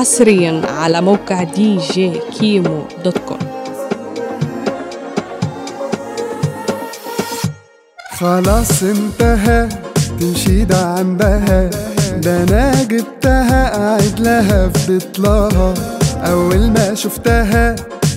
حصريا على موقع دي جي كيمو dot com. خلاص انتهى تمشي ده عندها. ده أنا جبتها قاعد لها في بطلها أول ما شفتها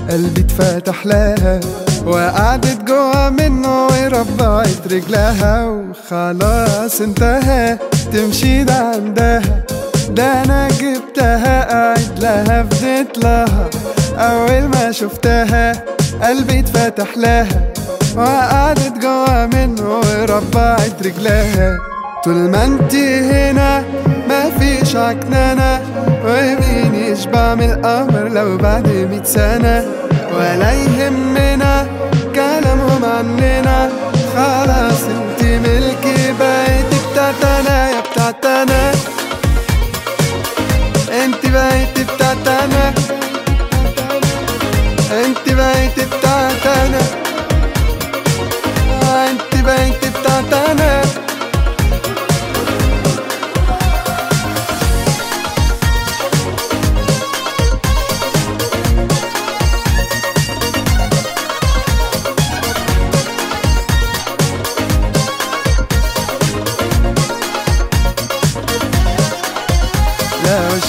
قلبي اتفتح لها. وقعدت جوا منه وربعت رجلها. وخلاص انتهى تمشي ده عندها. ده أنا جبتها قاعد لها فديت لها أول ما شفتها قلبي اتفتح لها. وقعدت جوا منه وربعت رجلها. طول ما انتي هنا مفيش عكنانة ومين يشبع من القمر لو بعد مية سنة. ولا انتي بقيتي بتاعتنا انتي بقيتي بتاعتنا انتي بقيتي بتاعتنا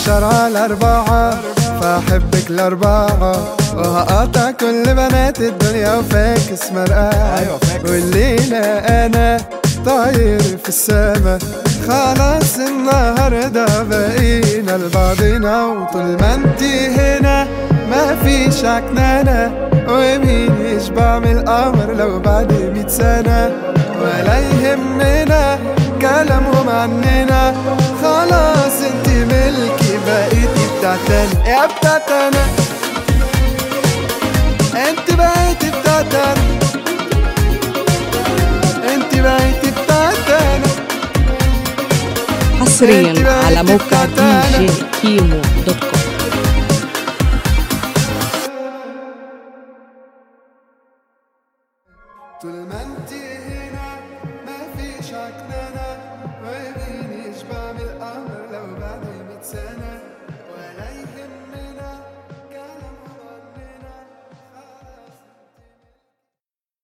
لو الشرع الأربعة فأحبك الأربعة. وهقطع كل بنات الدنيا وفاكس مرقعة. والليلة أنا طاير في السما. خلاص النهاردة بقينا لبعضنا وطول ما انتي هنا. مفيش عكنانة ومين يشبع من القمر لو بعد مية سنة. ولا يهمنا بتاعتنا يا بتاعتنا أنت بقيتي بتاعتنا أنت بقيتي بتاعتنا حصريا على موقع دي جي كيمو dot com طول ما انتي هنا مفيش ومين